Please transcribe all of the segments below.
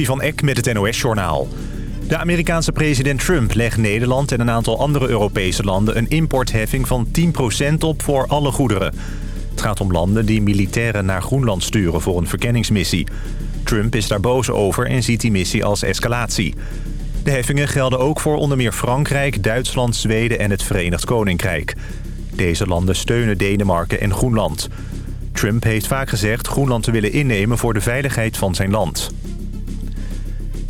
van Eck met het NOS-journaal. De Amerikaanse president Trump legt Nederland en een aantal andere Europese landen... een importheffing van 10% op voor alle goederen. Het gaat om landen die militairen naar Groenland sturen voor een verkenningsmissie. Trump is daar boos over en ziet die missie als escalatie. De heffingen gelden ook voor onder meer Frankrijk, Duitsland, Zweden en het Verenigd Koninkrijk. Deze landen steunen Denemarken en Groenland. Trump heeft vaak gezegd Groenland te willen innemen voor de veiligheid van zijn land.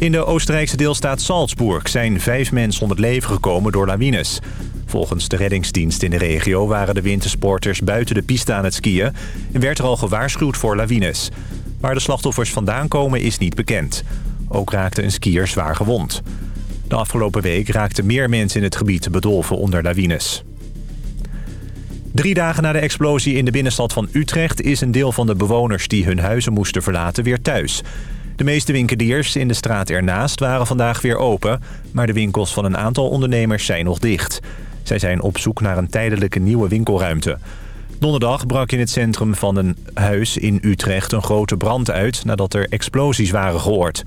In de Oostenrijkse deelstaat Salzburg zijn vijf mensen om het leven gekomen door lawines. Volgens de reddingsdienst in de regio waren de wintersporters buiten de piste aan het skiën... en werd er al gewaarschuwd voor lawines. Waar de slachtoffers vandaan komen is niet bekend. Ook raakte een skier zwaar gewond. De afgelopen week raakten meer mensen in het gebied bedolven onder lawines. Drie dagen na de explosie in de binnenstad van Utrecht... is een deel van de bewoners die hun huizen moesten verlaten weer thuis... De meeste winkeliers in de straat ernaast waren vandaag weer open... maar de winkels van een aantal ondernemers zijn nog dicht. Zij zijn op zoek naar een tijdelijke nieuwe winkelruimte. Donderdag brak in het centrum van een huis in Utrecht een grote brand uit... nadat er explosies waren gehoord.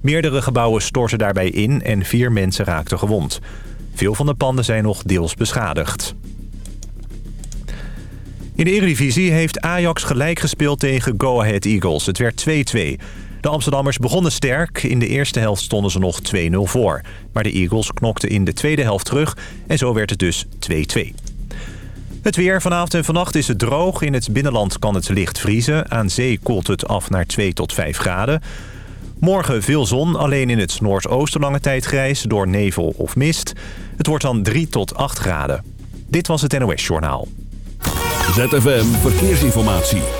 Meerdere gebouwen stortten daarbij in en vier mensen raakten gewond. Veel van de panden zijn nog deels beschadigd. In de Eredivisie heeft Ajax gelijk gespeeld tegen Go Ahead Eagles. Het werd 2-2. De Amsterdammers begonnen sterk. In de eerste helft stonden ze nog 2-0 voor. Maar de Eagles knokten in de tweede helft terug en zo werd het dus 2-2. Het weer vanavond en vannacht is het droog. In het binnenland kan het licht vriezen. Aan zee koelt het af naar 2 tot 5 graden. Morgen veel zon, alleen in het noordoosten lange tijd grijs door nevel of mist. Het wordt dan 3 tot 8 graden. Dit was het NOS Journaal. ZFM Verkeersinformatie.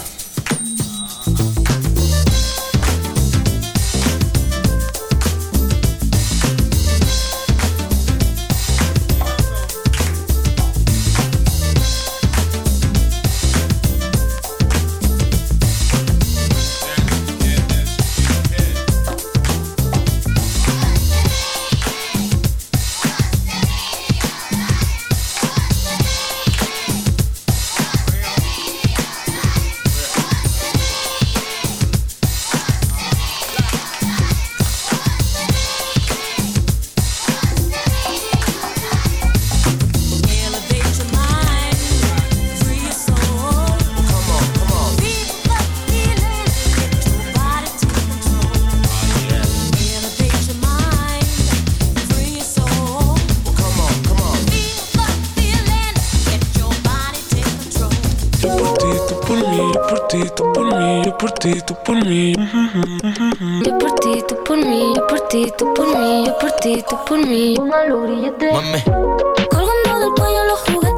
Ti, tú por mí. Yo por ti, tú por mí, yo por ti, tú por mí, yo por ti, tú por mí. Póngalo grillete. Mami, Colgando del cuello los juguetes.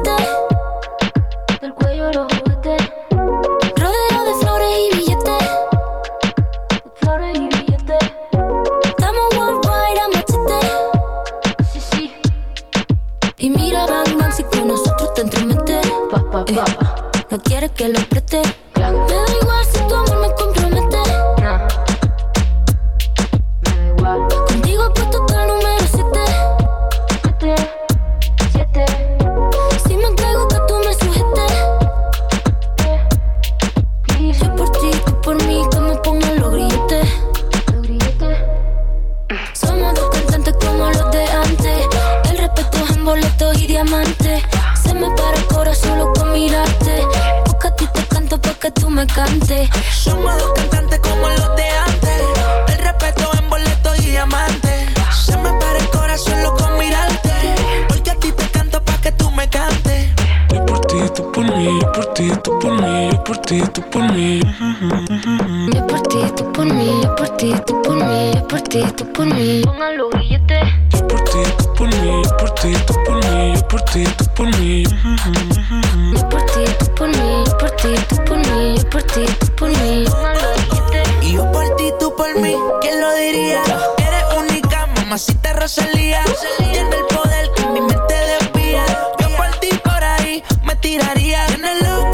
Yo por ti, tú por mí, yo por ti, tú por mí, yo por ti, tú por mí. Pongan los grilletes. Yo por ti, tú por mí, yo por ti, tú por mí, yo por ti, tú por mí. Yo por ti, tú por mí, yo por ti, tú por mí, yo por ti, tú por mí. Pongan los grilletes. Y yo por ti, tú por mí, ¿quién lo diría? Eres única, mamacita Rosalía. Tiene el poder que mi mente desvía. Yo por ti por ahí me tiraría. Tienes lo que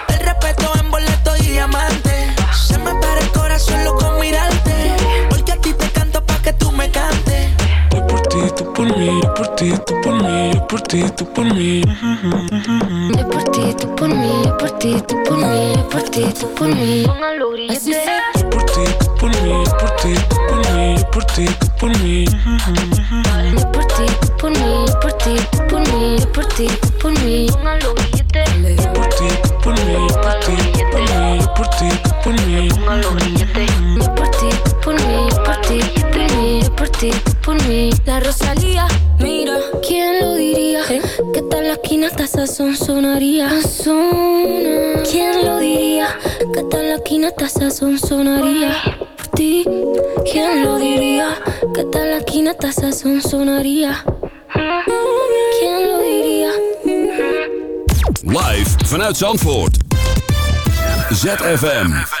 Por mí, yo por ti, tú por mí, yo por ti, tú por mí. Yo por ti, tú por mí, yo por ti, tú por mí, yo por ti, tú por mí. Los grilletes. Yo por ti, tú por mí, yo por ti, tú por mí, yo por ti, tú por mí. Yo por ti, tú por mí, yo por ti, tú por mí, yo por ti, tú por mí. Yo por ti, tú por mí, yo por ti, tú por mí, yo por ti, tú por mí. Yo por ti, ti, tú por mí. La Rosalía, mira, ¿quién lo diría? Que tal la esquina hasta sazón sonaría. Sazona. ¿Quién lo diría? Que tal la esquina hasta sazón sonaría. Por ti, ¿quién lo diría? Que tal la esquina hasta sazón sonaría. ¿Quién lo diría? Live vanuit Zandvoort. ZFM.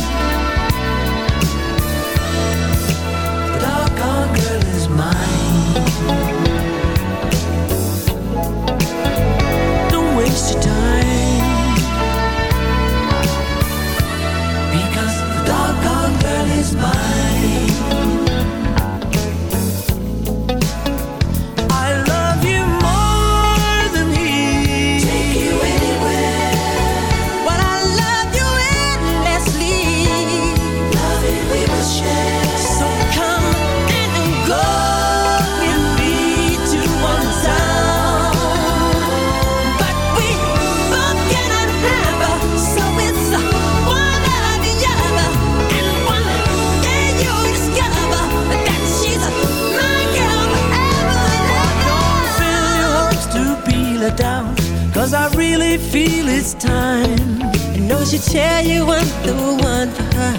Feel it's time. I know she'll tell you I'm the one for her.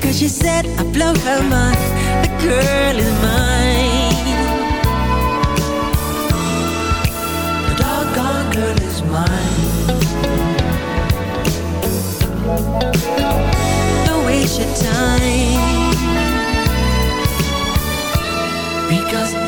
Cause she said I blow her mind. The girl is mine. The doggone girl is mine. Don't waste your time. Because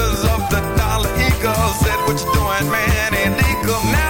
defenders of the dollar eagle said, what you doing, man? And eagle now.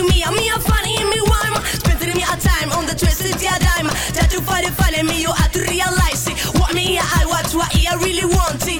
To me? I'm me, I'm funny, and me rhyme. Spending me a time on the twisted yeah dime. That you find it funny, me, you have to realize it. What me, I watch, what I really want it.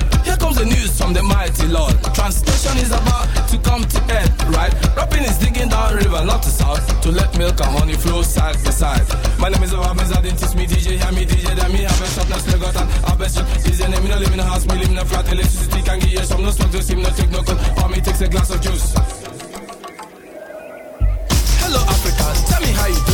Comes the news from the mighty Lord. Translation is about to come to end, right? Rapping is digging down river, not to south, to let milk and honey flow side by side. My name is Obamiz, I teach me DJ, hear me DJ, then me have a shop, now still got an shop. Is name, me no live in a house, me live in a flat, electricity can give you some, no smoke, no steam, no take no cold, or me takes a glass of juice. Hello Africa, tell me how you doing.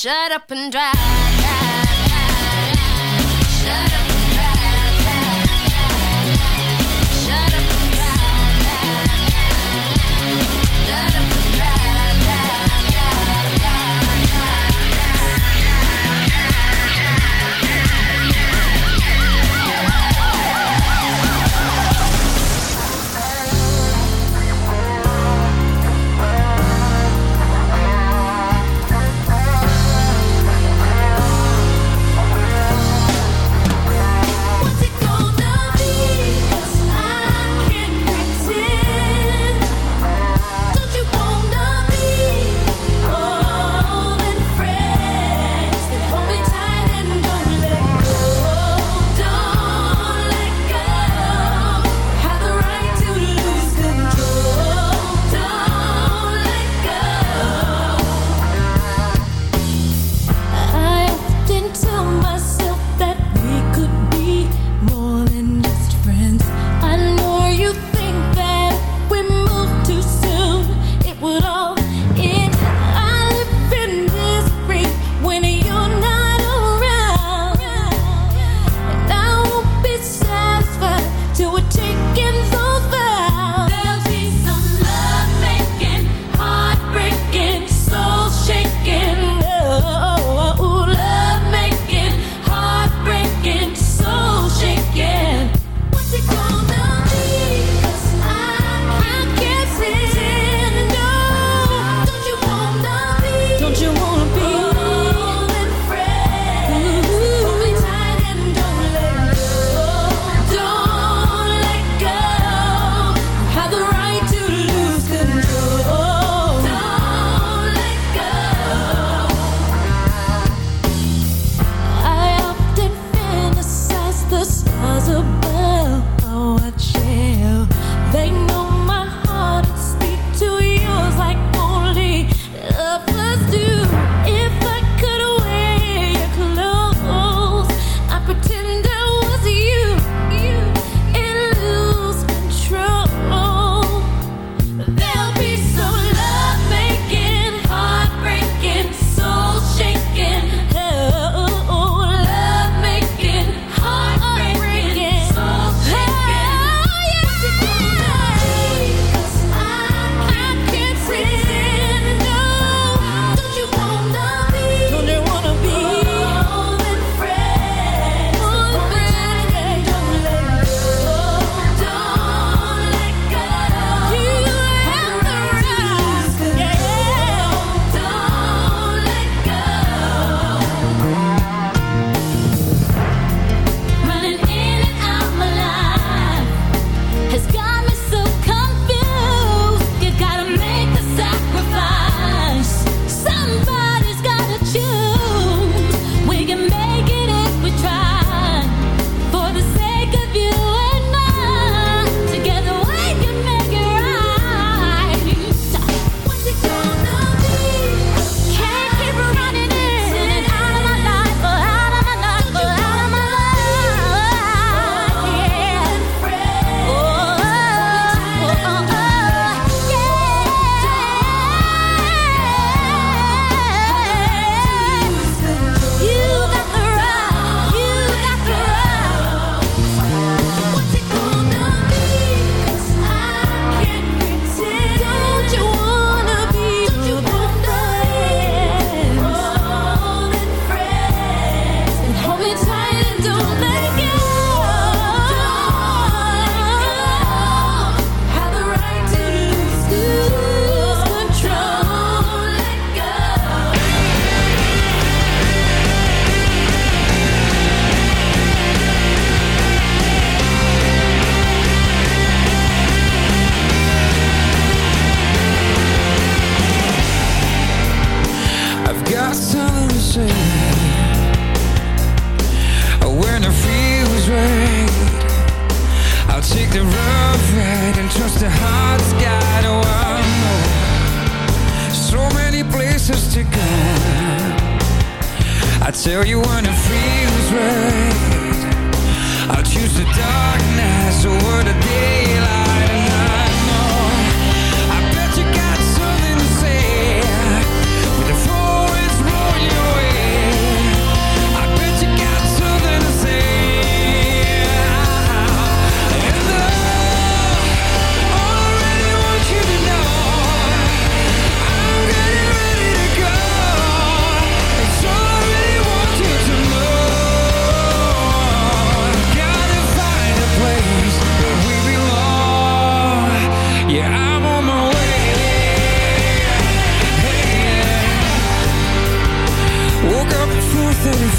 Shut up and drive,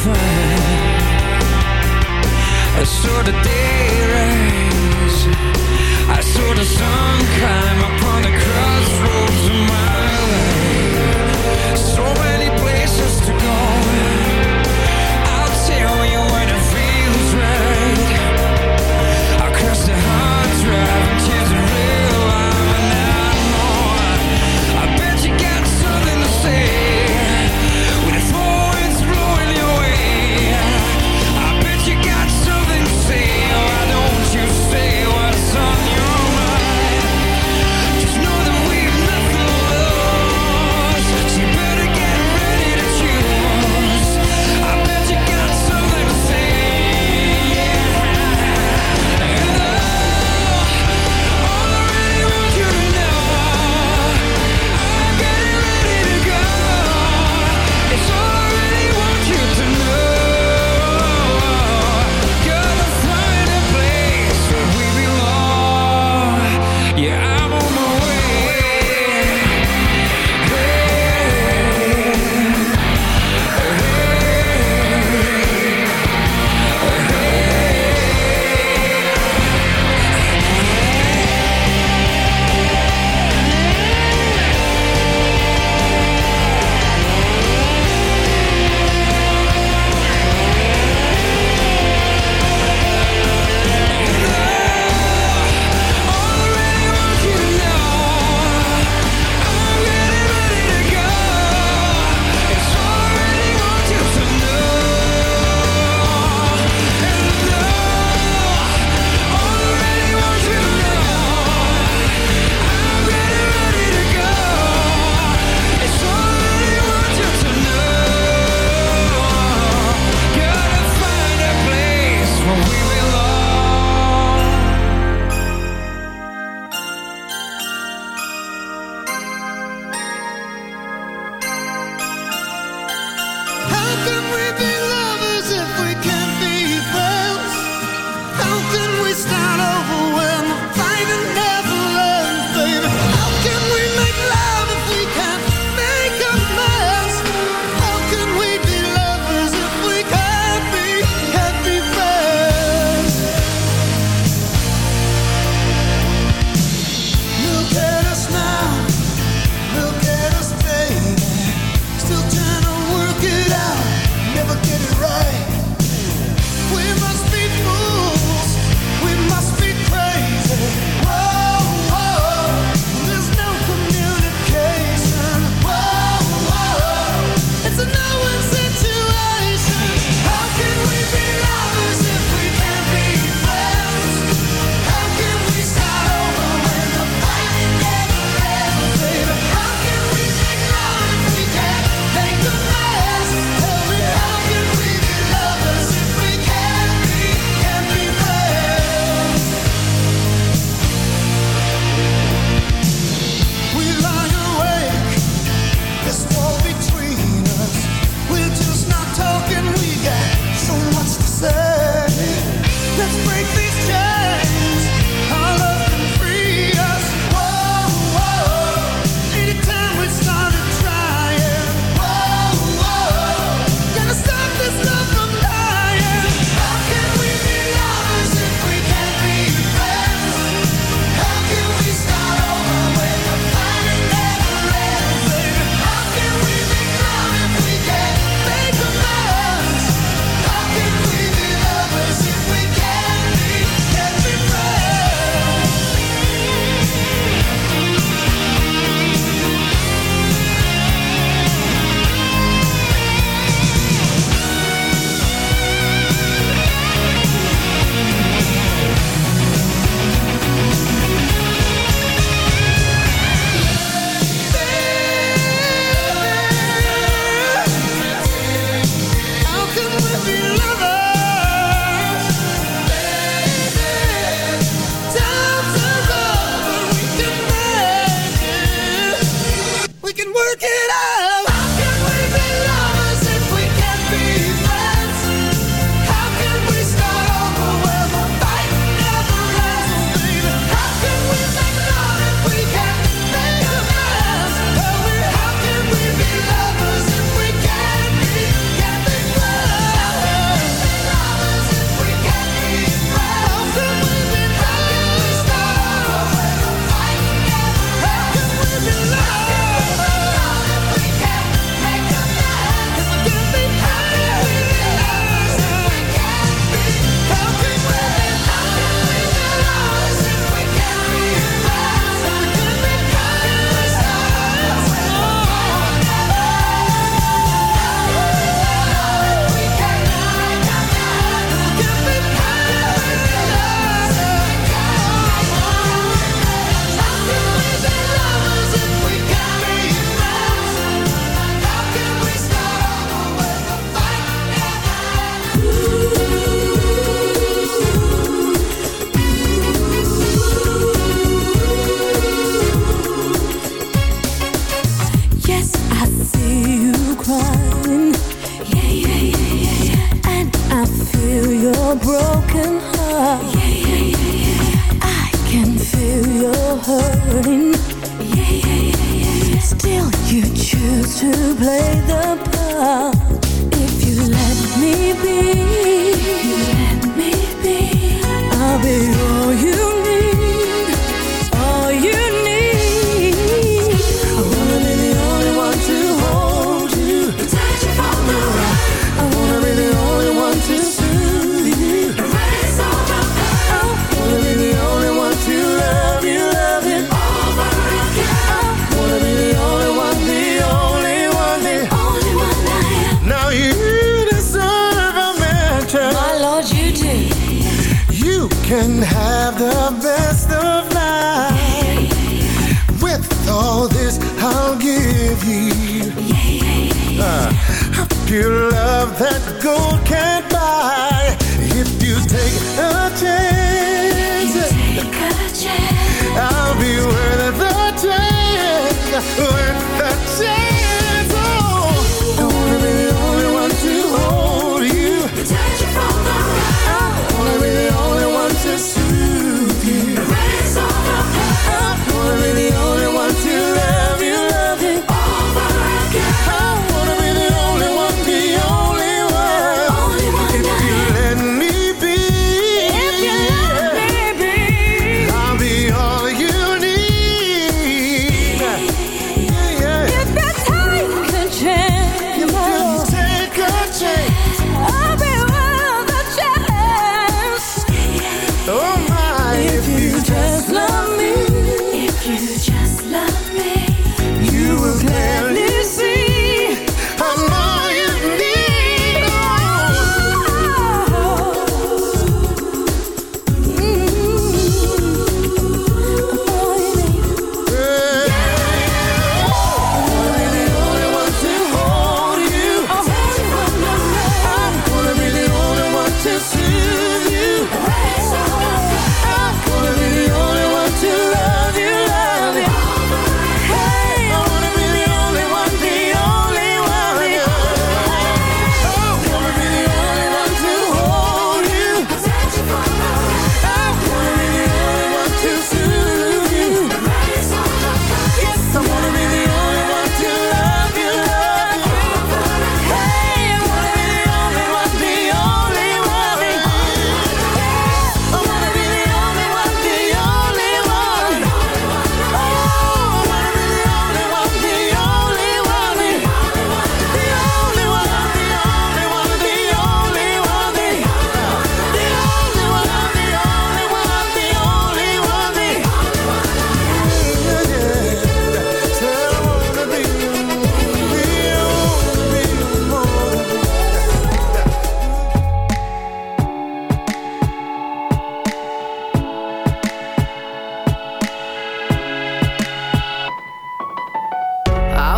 I saw the day rise. I saw the sun climb upon the crossroads.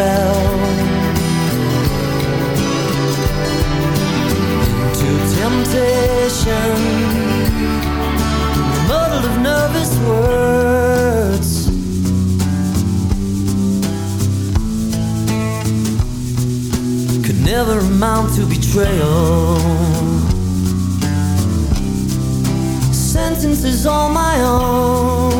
rebel. Into temptation, muddled of nervous words. could never amount to betrayal. Sentences all my own,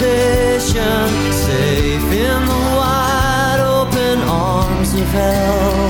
temptation, safe in the wide open arms of hell.